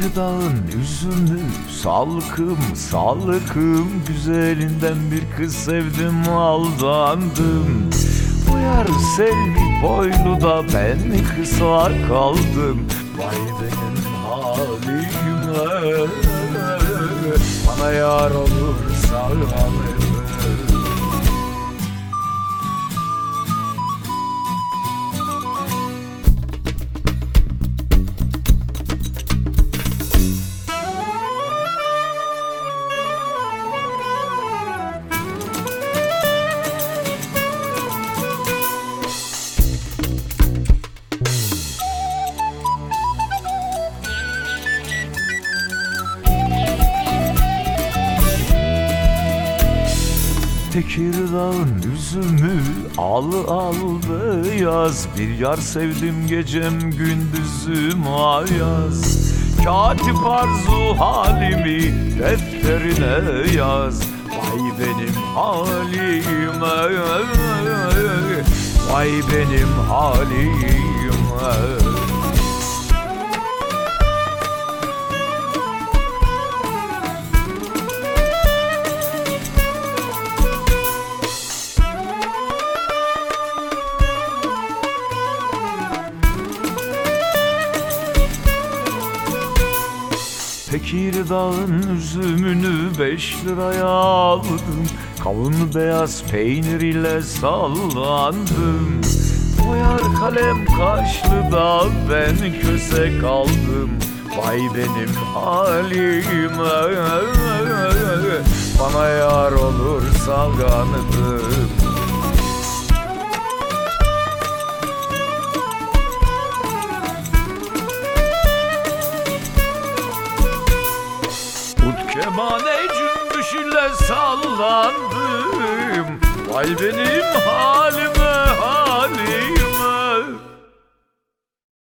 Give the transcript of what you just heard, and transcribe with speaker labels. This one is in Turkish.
Speaker 1: Tekirdağ'ın üzümü salkım salkım Güzelinden bir kız sevdim aldandım. Uyar Selvi boyluda ben kısa kaldım? Vay benim halime Bana yar olursa aleme Tekirdağ'ın üzümü al al beyaz. Bir yar sevdim gecem gündüzüm ayaz Katip arzu halimi defterine yaz. Vay benim halime Vay benim halime Tekirdağ'ın üzümünü beş liraya aldım. Kavun beyaz peynir ile sallandım. Boyar kalem kaşlıda ben köse kaldım. Vay benim halime Bana yar olur salgandım kemane cümbüş ile sallandım. Vay benim halime halim